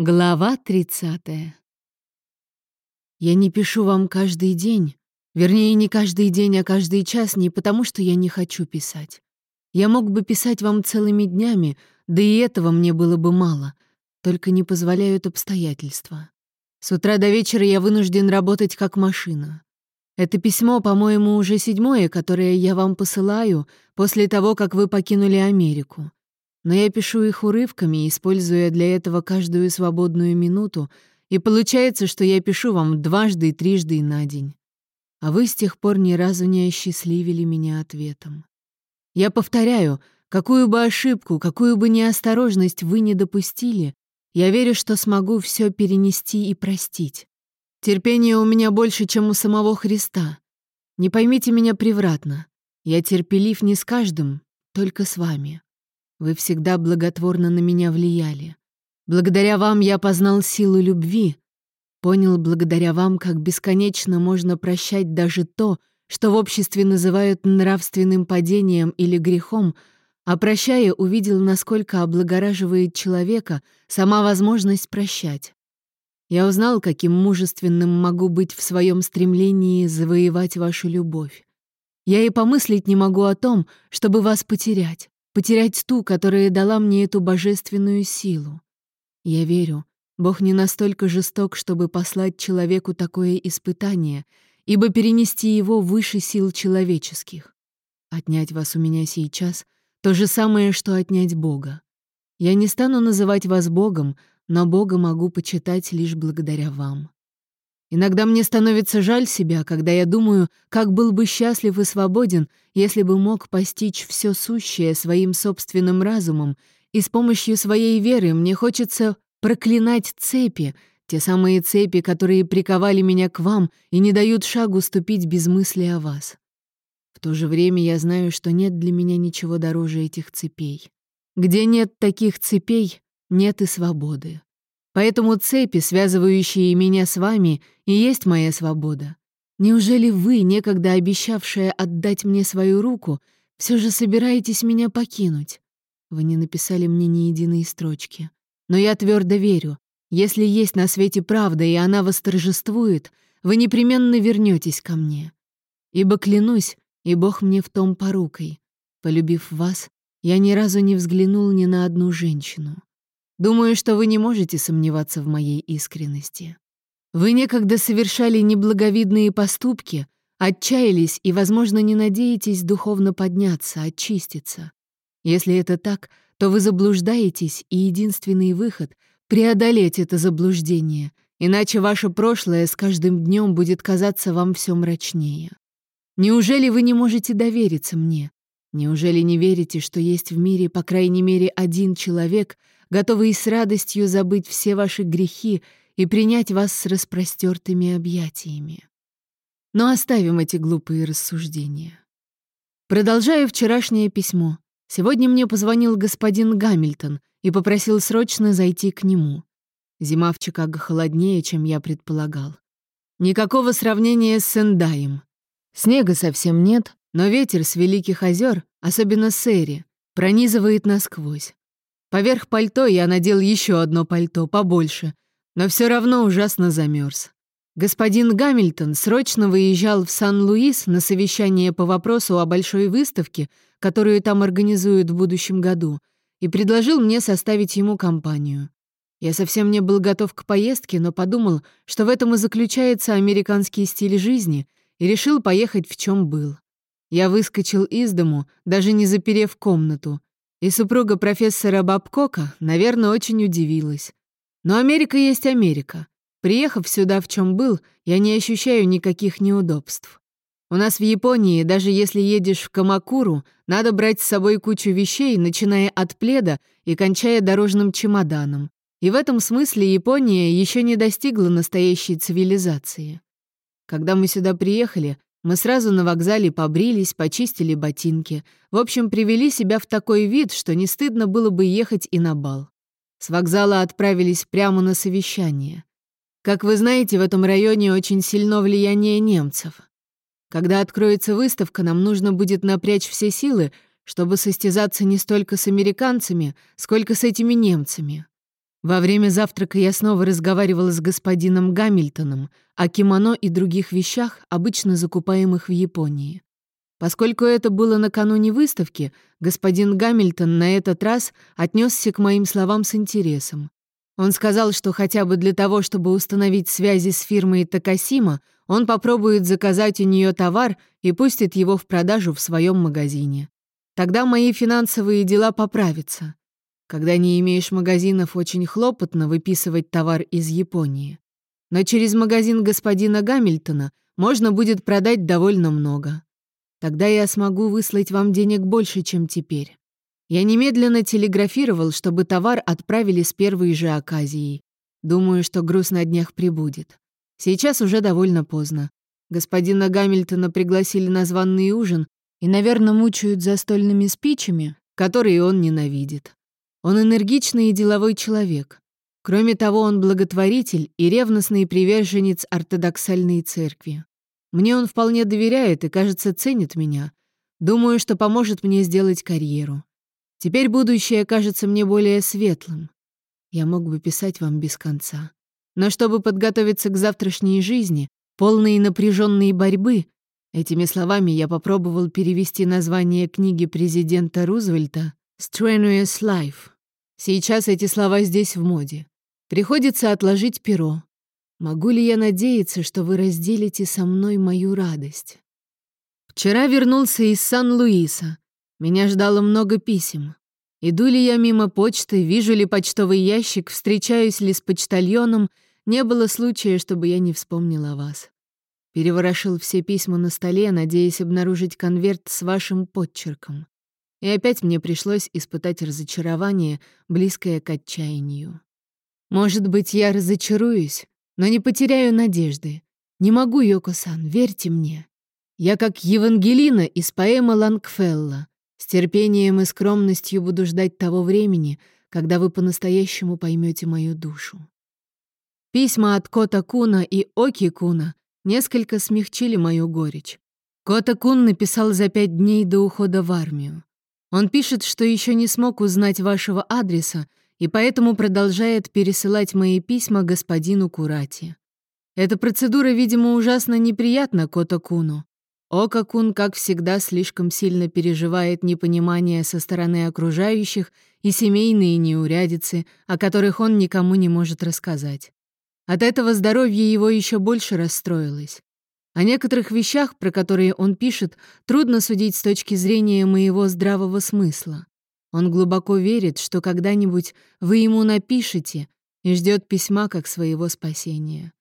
Глава 30. Я не пишу вам каждый день, вернее, не каждый день, а каждый час, не потому что я не хочу писать. Я мог бы писать вам целыми днями, да и этого мне было бы мало, только не позволяют обстоятельства. С утра до вечера я вынужден работать как машина. Это письмо, по-моему, уже седьмое, которое я вам посылаю после того, как вы покинули Америку но я пишу их урывками, используя для этого каждую свободную минуту, и получается, что я пишу вам дважды и трижды на день. А вы с тех пор ни разу не осчастливили меня ответом. Я повторяю, какую бы ошибку, какую бы неосторожность вы не допустили, я верю, что смогу все перенести и простить. Терпение у меня больше, чем у самого Христа. Не поймите меня превратно. Я терпелив не с каждым, только с вами. Вы всегда благотворно на меня влияли. Благодаря вам я познал силу любви, понял благодаря вам, как бесконечно можно прощать даже то, что в обществе называют нравственным падением или грехом, а прощая, увидел, насколько облагораживает человека сама возможность прощать. Я узнал, каким мужественным могу быть в своем стремлении завоевать вашу любовь. Я и помыслить не могу о том, чтобы вас потерять потерять ту, которая дала мне эту божественную силу. Я верю, Бог не настолько жесток, чтобы послать человеку такое испытание, ибо перенести его выше сил человеческих. Отнять вас у меня сейчас — то же самое, что отнять Бога. Я не стану называть вас Богом, но Бога могу почитать лишь благодаря вам. Иногда мне становится жаль себя, когда я думаю, как был бы счастлив и свободен, если бы мог постичь все сущее своим собственным разумом, и с помощью своей веры мне хочется проклинать цепи, те самые цепи, которые приковали меня к вам и не дают шагу ступить без мысли о вас. В то же время я знаю, что нет для меня ничего дороже этих цепей. Где нет таких цепей, нет и свободы. Поэтому цепи, связывающие меня с вами, и есть моя свобода. Неужели вы, некогда обещавшая отдать мне свою руку, все же собираетесь меня покинуть? Вы не написали мне ни единой строчки. Но я твердо верю, если есть на свете правда, и она восторжествует, вы непременно вернетесь ко мне. Ибо клянусь, и Бог мне в том порукой. Полюбив вас, я ни разу не взглянул ни на одну женщину. Думаю, что вы не можете сомневаться в моей искренности. Вы некогда совершали неблаговидные поступки, отчаялись и, возможно, не надеетесь духовно подняться, очиститься. Если это так, то вы заблуждаетесь, и единственный выход — преодолеть это заблуждение, иначе ваше прошлое с каждым днем будет казаться вам все мрачнее. Неужели вы не можете довериться мне? Неужели не верите, что есть в мире, по крайней мере, один человек — готовый с радостью забыть все ваши грехи и принять вас с распростертыми объятиями. Но оставим эти глупые рассуждения. Продолжаю вчерашнее письмо. Сегодня мне позвонил господин Гамильтон и попросил срочно зайти к нему. Зима в Чикаго холоднее, чем я предполагал. Никакого сравнения с Сендаем. Снега совсем нет, но ветер с Великих озер, особенно Сэри, пронизывает насквозь. Поверх пальто я надел еще одно пальто, побольше, но все равно ужасно замерз. Господин Гамильтон срочно выезжал в Сан-Луис на совещание по вопросу о большой выставке, которую там организуют в будущем году, и предложил мне составить ему компанию. Я совсем не был готов к поездке, но подумал, что в этом и заключается американский стиль жизни, и решил поехать в чем был. Я выскочил из дому, даже не заперев комнату, и супруга профессора Бабкока, наверное, очень удивилась. Но Америка есть Америка. Приехав сюда в чем был, я не ощущаю никаких неудобств. У нас в Японии, даже если едешь в Камакуру, надо брать с собой кучу вещей, начиная от пледа и кончая дорожным чемоданом. И в этом смысле Япония еще не достигла настоящей цивилизации. Когда мы сюда приехали, мы сразу на вокзале побрились, почистили ботинки. В общем, привели себя в такой вид, что не стыдно было бы ехать и на бал. С вокзала отправились прямо на совещание. Как вы знаете, в этом районе очень сильно влияние немцев. Когда откроется выставка, нам нужно будет напрячь все силы, чтобы состязаться не столько с американцами, сколько с этими немцами. Во время завтрака я снова разговаривала с господином Гамильтоном о кимоно и других вещах, обычно закупаемых в Японии. Поскольку это было накануне выставки, господин Гамильтон на этот раз отнесся к моим словам с интересом. Он сказал, что хотя бы для того, чтобы установить связи с фирмой Такасима, он попробует заказать у нее товар и пустит его в продажу в своем магазине. Тогда мои финансовые дела поправятся. Когда не имеешь магазинов, очень хлопотно выписывать товар из Японии. Но через магазин господина Гамильтона можно будет продать довольно много. Тогда я смогу выслать вам денег больше, чем теперь. Я немедленно телеграфировал, чтобы товар отправили с первой же оказией. Думаю, что груз на днях прибудет. Сейчас уже довольно поздно. Господина Гамильтона пригласили на званный ужин и, наверное, мучают застольными спичами, которые он ненавидит. Он энергичный и деловой человек. Кроме того, он благотворитель и ревностный приверженец ортодоксальной церкви. Мне он вполне доверяет и, кажется, ценит меня. Думаю, что поможет мне сделать карьеру. Теперь будущее кажется мне более светлым. Я мог бы писать вам без конца. Но чтобы подготовиться к завтрашней жизни, полной напряженной борьбы, этими словами я попробовал перевести название книги президента Рузвельта «Strenuous Life». Сейчас эти слова здесь в моде. Приходится отложить перо, Могу ли я надеяться, что вы разделите со мной мою радость? Вчера вернулся из Сан-Луиса. Меня ждало много писем. Иду ли я мимо почты, вижу ли почтовый ящик, встречаюсь ли с почтальоном, не было случая, чтобы я не вспомнил о вас. Переворошил все письма на столе, надеясь обнаружить конверт с вашим подчерком. И опять мне пришлось испытать разочарование, близкое к отчаянию. Может быть, я разочаруюсь, но не потеряю надежды. Не могу, Йоко-сан, верьте мне. Я как Евангелина из поэмы Лангфелла. С терпением и скромностью буду ждать того времени, когда вы по-настоящему поймете мою душу. Письма от Кота Куна и Оки Куна несколько смягчили мою горечь. Кота Кун написал за пять дней до ухода в армию. Он пишет, что еще не смог узнать вашего адреса и поэтому продолжает пересылать мои письма господину Курати. Эта процедура, видимо, ужасно неприятна Кота-куну. Ока-кун, как всегда, слишком сильно переживает непонимание со стороны окружающих и семейные неурядицы, о которых он никому не может рассказать. От этого здоровье его еще больше расстроилось. О некоторых вещах, про которые он пишет, трудно судить с точки зрения моего здравого смысла. Он глубоко верит, что когда-нибудь вы ему напишете и ждет письма как своего спасения.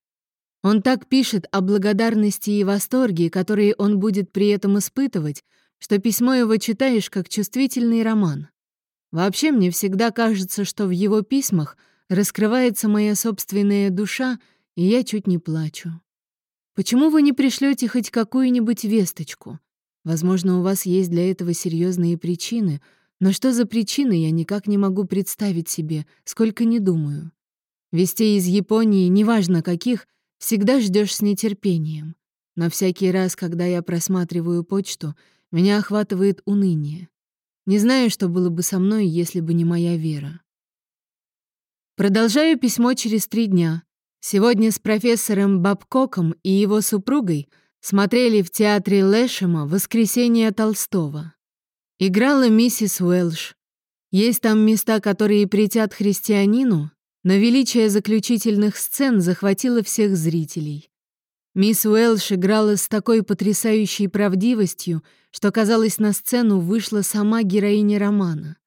Он так пишет о благодарности и восторге, которые он будет при этом испытывать, что письмо его читаешь как чувствительный роман. Вообще мне всегда кажется, что в его письмах раскрывается моя собственная душа, и я чуть не плачу. Почему вы не пришлете хоть какую-нибудь весточку? Возможно, у вас есть для этого серьезные причины — но что за причины, я никак не могу представить себе, сколько не думаю. Вестей из Японии, неважно каких, всегда ждешь с нетерпением. Но всякий раз, когда я просматриваю почту, меня охватывает уныние. Не знаю, что было бы со мной, если бы не моя вера. Продолжаю письмо через три дня. Сегодня с профессором Бабкоком и его супругой смотрели в театре Лэшема «Воскресенье Толстого». Играла миссис Уэлш. Есть там места, которые притят христианину, но величие заключительных сцен захватило всех зрителей. Мисс Уэлш играла с такой потрясающей правдивостью, что, казалось, на сцену вышла сама героиня романа.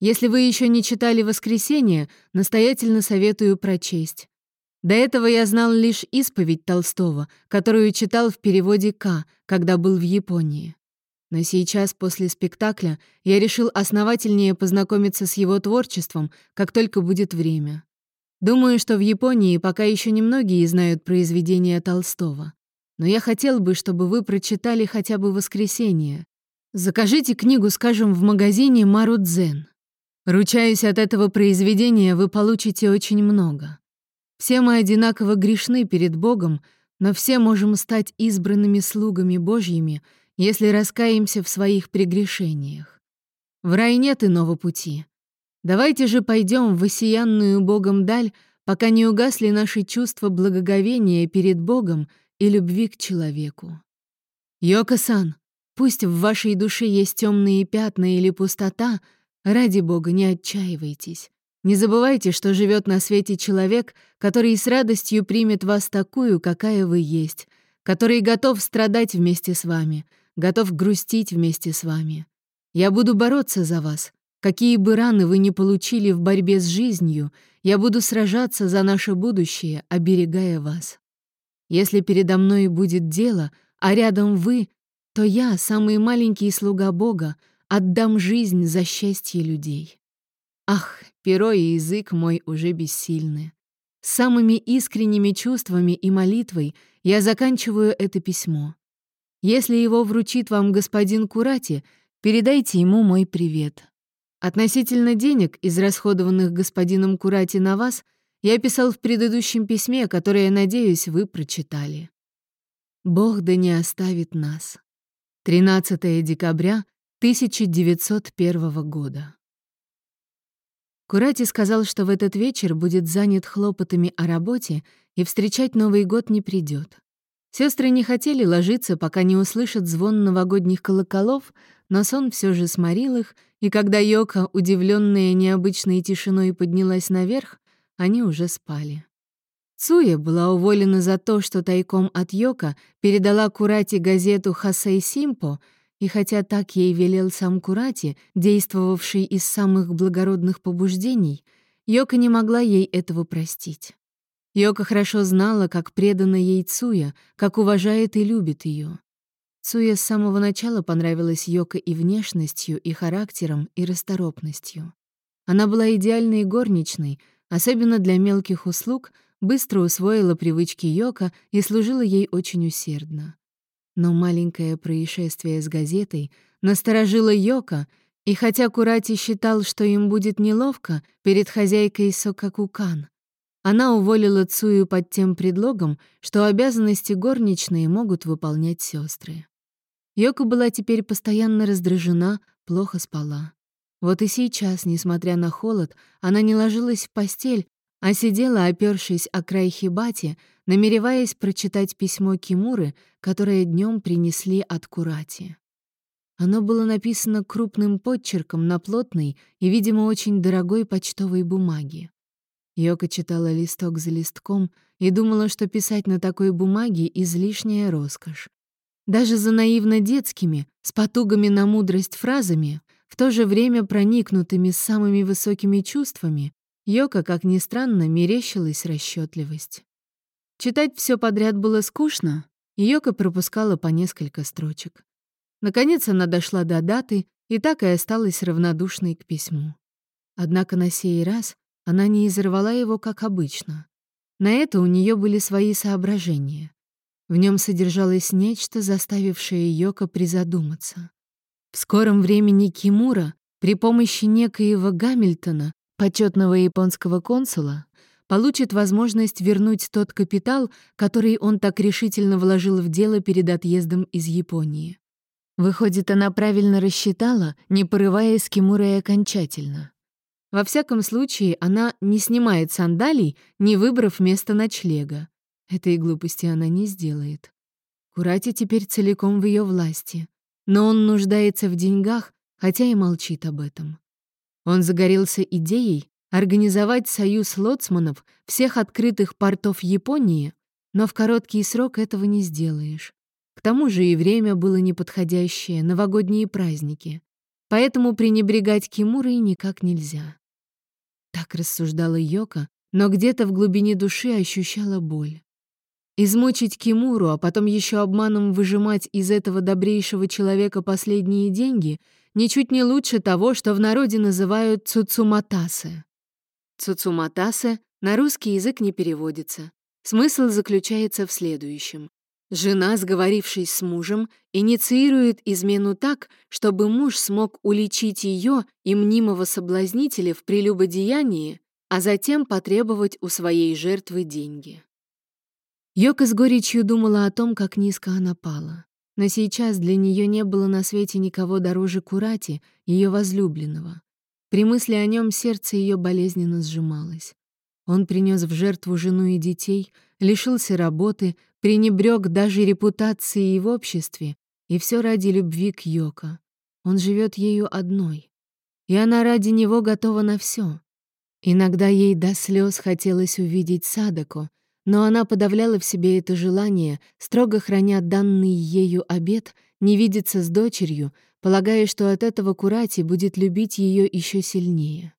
Если вы еще не читали «Воскресенье», настоятельно советую прочесть. До этого я знал лишь исповедь Толстого, которую читал в переводе К, когда был в Японии. Но сейчас, после спектакля, я решил основательнее познакомиться с его творчеством, как только будет время. Думаю, что в Японии пока еще немногие знают произведения Толстого. Но я хотел бы, чтобы вы прочитали хотя бы «Воскресенье». Закажите книгу, скажем, в магазине Марудзен. Ручаюсь, от этого произведения вы получите очень много. Все мы одинаково грешны перед Богом, но все можем стать избранными слугами Божьими — если раскаемся в своих прегрешениях. В рай нет иного пути. Давайте же пойдем в осиянную Богом даль, пока не угасли наши чувства благоговения перед Богом и любви к человеку. Йока-сан, пусть в вашей душе есть темные пятна или пустота, ради Бога не отчаивайтесь. Не забывайте, что живет на свете человек, который с радостью примет вас такую, какая вы есть, который готов страдать вместе с вами, готов грустить вместе с вами. Я буду бороться за вас. Какие бы раны вы ни получили в борьбе с жизнью, я буду сражаться за наше будущее, оберегая вас. Если передо мной будет дело, а рядом вы, то я, самый маленький слуга Бога, отдам жизнь за счастье людей. Ах, перо и язык мой уже бессильны. Самыми искренними чувствами и молитвой я заканчиваю это письмо. Если его вручит вам господин Курати, передайте ему мой привет. Относительно денег, израсходованных господином Курати на вас, я писал в предыдущем письме, которое, надеюсь, вы прочитали. Бог да не оставит нас. 13 декабря 1901 года. Курати сказал, что в этот вечер будет занят хлопотами о работе и встречать Новый год не придет. Сестры не хотели ложиться, пока не услышат звон новогодних колоколов, но сон все же сморил их, и когда Йока, удивленная необычной тишиной, поднялась наверх, они уже спали. Цуя была уволена за то, что тайком от Йока передала Курати газету «Хасей Симпо», и хотя так ей велел сам Курати, действовавший из самых благородных побуждений, Йока не могла ей этого простить. Йока хорошо знала, как предана ей Цуя, как уважает и любит ее. Цуя с самого начала понравилась Йока и внешностью, и характером, и расторопностью. Она была идеальной горничной, особенно для мелких услуг, быстро усвоила привычки Йока и служила ей очень усердно. Но маленькое происшествие с газетой насторожило Йока, и хотя Курати считал, что им будет неловко перед хозяйкой Сокакукан, она уволила Цую под тем предлогом, что обязанности горничные могут выполнять сестры. Йока была теперь постоянно раздражена, плохо спала. Вот и сейчас, несмотря на холод, она не ложилась в постель, а сидела, опёршись о край хибати, намереваясь прочитать письмо Кимуры, которое днем принесли от Курати. Оно было написано крупным подчерком на плотной и, видимо, очень дорогой почтовой бумаге. Йока читала листок за листком и думала, что писать на такой бумаге — излишняя роскошь. Даже за наивно-детскими, с потугами на мудрость фразами, в то же время проникнутыми самыми высокими чувствами, Йока, как ни странно, мерещилась расчетливость. Читать все подряд было скучно, и Йока пропускала по несколько строчек. Наконец она дошла до даты и так и осталась равнодушной к письму. Однако на сей раз она не изорвала его, как обычно. На это у нее были свои соображения. В нем содержалось нечто, заставившее Йока призадуматься. В скором времени Кимура при помощи некоего Гамильтона почетного японского консула, получит возможность вернуть тот капитал, который он так решительно вложил в дело перед отъездом из Японии. Выходит, она правильно рассчитала, не порывая с Кимурой окончательно. Во всяком случае, она не снимает сандалий, не выбрав место ночлега. Этой глупости она не сделает. Курати теперь целиком в ее власти. Но он нуждается в деньгах, хотя и молчит об этом. Он загорелся идеей организовать союз лоцманов всех открытых портов Японии, но в короткий срок этого не сделаешь. К тому же и время было неподходящее, новогодние праздники. Поэтому пренебрегать Кимурой никак нельзя. Так рассуждала Йока, но где-то в глубине души ощущала боль. Измучить Кимуру, а потом еще обманом выжимать из этого добрейшего человека последние деньги — ничуть не лучше того, что в народе называют цуцуматасы. Цуцуматасы на русский язык не переводится. Смысл заключается в следующем. Жена, сговорившись с мужем, инициирует измену так, чтобы муж смог уличить ее и мнимого соблазнителя в прелюбодеянии, а затем потребовать у своей жертвы деньги. Йока с горечью думала о том, как низко она пала. Но сейчас для нее не было на свете никого дороже Курати, ее возлюбленного. При мысли о нем сердце ее болезненно сжималось. Он принес в жертву жену и детей, лишился работы, пренебрег даже репутацией в обществе, и все ради любви к Йоко. Он живет ею одной. И она ради него готова на все. Иногда ей до слез хотелось увидеть Садако, но она подавляла в себе это желание, строго храня данный ею обет не видеться с дочерью, полагая, что от этого Курати будет любить ее еще сильнее.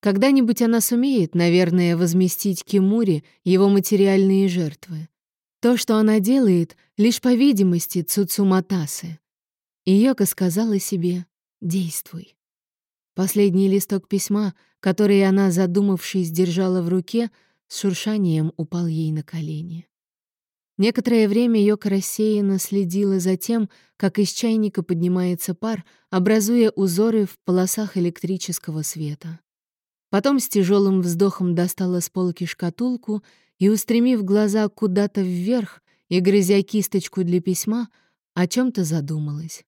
Когда-нибудь она сумеет, наверное, возместить Кимури его материальные жертвы. То, что она делает, лишь по видимости Цуцуматасы. Йока сказала себе «Действуй». Последний листок письма, который она, задумавшись, держала в руке, с шуршанием упал ей на колени. Некоторое время Йока рассеянно следила за тем, как из чайника поднимается пар, образуя узоры в полосах электрического света. Потом с тяжелым вздохом достала с полки шкатулку и, устремив глаза куда-то вверх и грызя кисточку для письма, о чем то задумалась.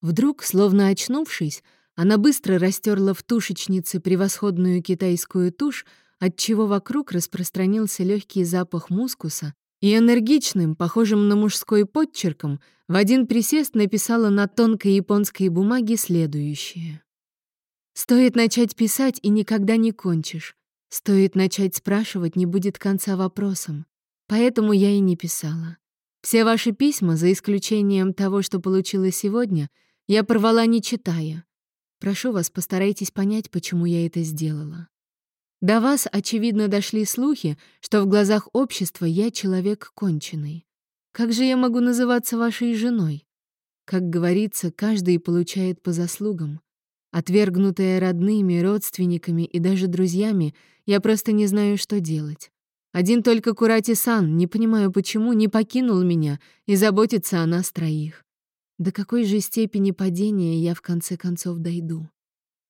Вдруг, словно очнувшись, она быстро растерла в тушечнице превосходную китайскую тушь, отчего вокруг распространился легкий запах мускуса, и энергичным, похожим на мужской подчерком, в один присест написала на тонкой японской бумаге следующее. «Стоит начать писать, и никогда не кончишь. Стоит начать спрашивать, не будет конца вопросам. Поэтому я и не писала. Все ваши письма, за исключением того, что получила сегодня, я порвала не читая. Прошу вас, постарайтесь понять, почему я это сделала. До вас, очевидно, дошли слухи, что в глазах общества я человек конченый. Как же я могу называться вашей женой? Как говорится, каждый получает по заслугам. Отвергнутая родными, родственниками и даже друзьями, я просто не знаю, что делать. Один только Курати-сан, не понимаю почему, не покинул меня и заботится о нас троих. До какой же степени падения я в конце концов дойду?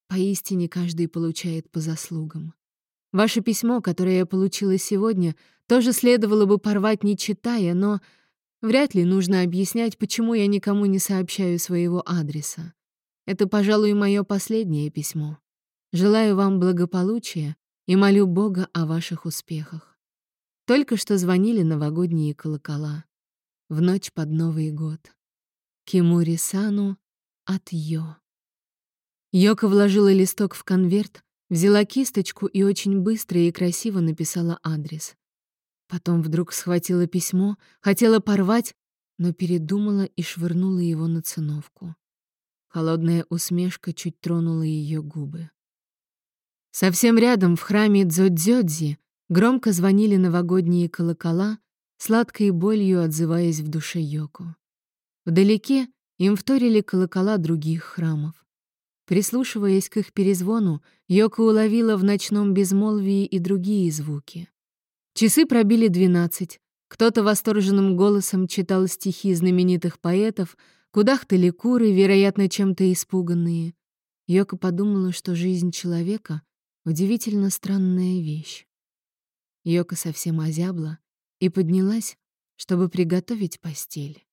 Поистине каждый получает по заслугам. Ваше письмо, которое я получила сегодня, тоже следовало бы порвать, не читая, но вряд ли нужно объяснять, почему я никому не сообщаю своего адреса. Это, пожалуй, мое последнее письмо. Желаю вам благополучия и молю Бога о ваших успехах. Только что звонили новогодние колокола. В ночь под Новый год. Кимури-сану от Йо. Йока вложила листок в конверт, взяла кисточку и очень быстро и красиво написала адрес. Потом вдруг схватила письмо, хотела порвать, но передумала и швырнула его на циновку. Холодная усмешка чуть тронула ее губы. Совсем рядом в храме Дзодзёдзи громко звонили новогодние колокола, сладкой болью отзываясь в душе Йоко. Вдалеке им вторили колокола других храмов. Прислушиваясь к их перезвону, Йока уловила в ночном безмолвии и другие звуки. Часы пробили двенадцать. Кто-то восторженным голосом читал стихи знаменитых поэтов, кудахтали куры, вероятно, чем-то испуганные. Йока подумала, что жизнь человека — удивительно странная вещь. Йока совсем озябла и поднялась, чтобы приготовить постель.